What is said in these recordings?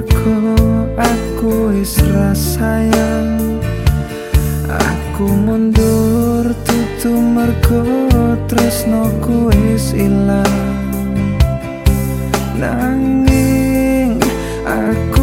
Mergo aku isra sayang. Aku mundur tutu mergo Tresno ku is ilang. Nanging aku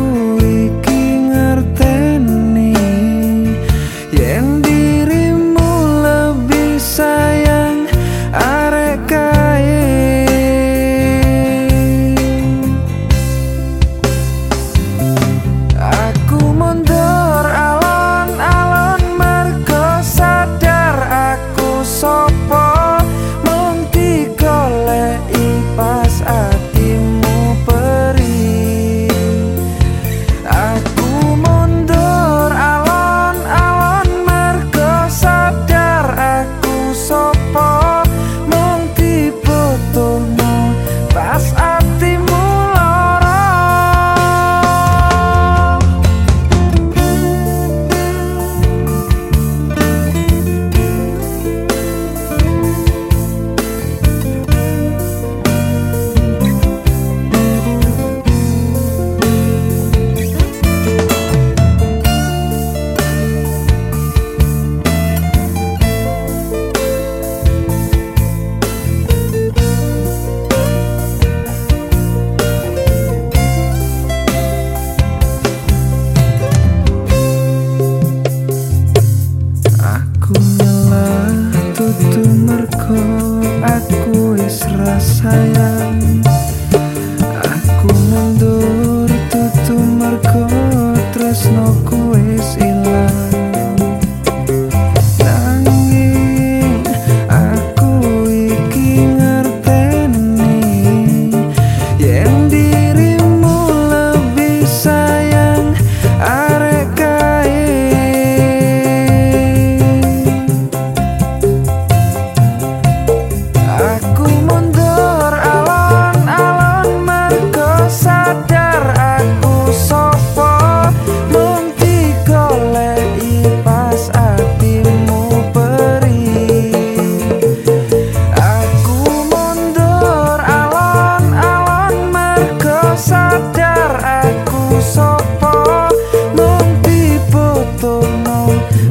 sayang.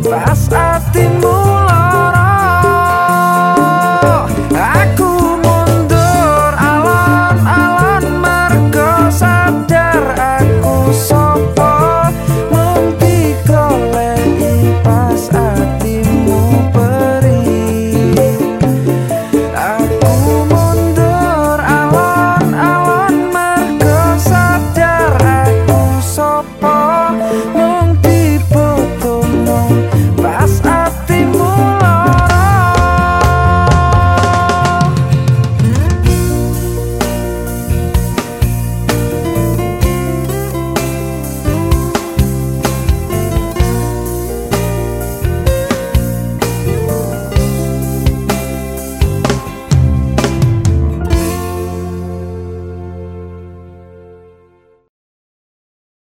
Pas hatimu